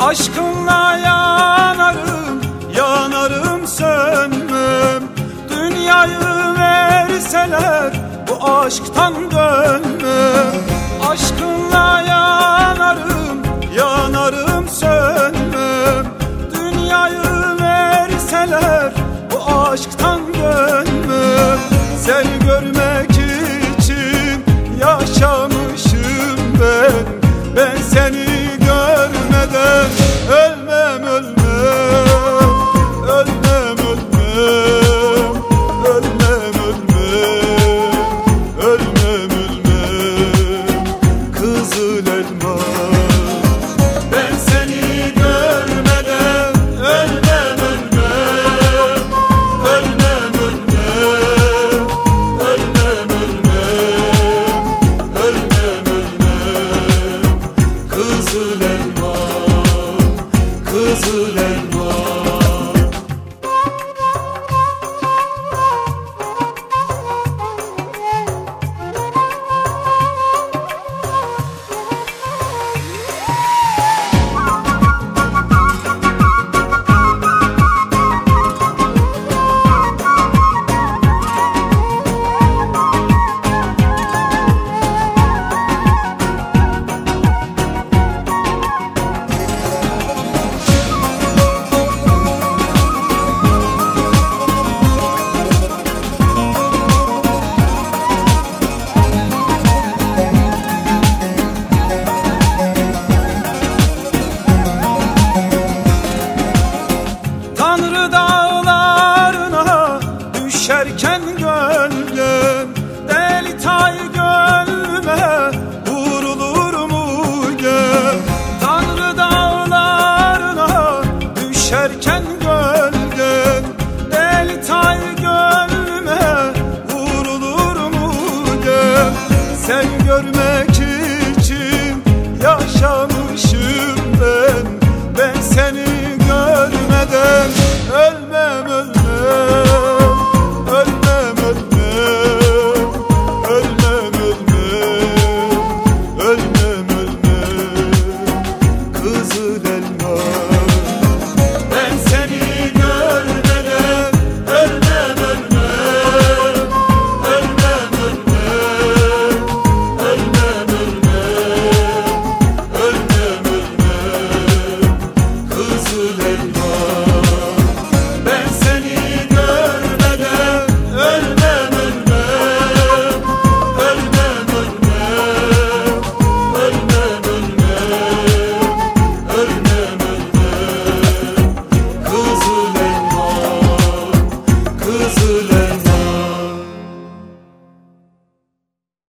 Aşkınla yanarım, yanarım sönmem. Dünyayı verseler bu aşktan dönmem. Aşkınla yanarım, görmeden ölmem ölmem Ölmem ölmem Ölmem ölmem Ölmem ölmem Kızıl elma Ben seni görmeden ölmem ölmem Ölmem ölmem Ölmem ölmem Ölmem ölmem Kızıl show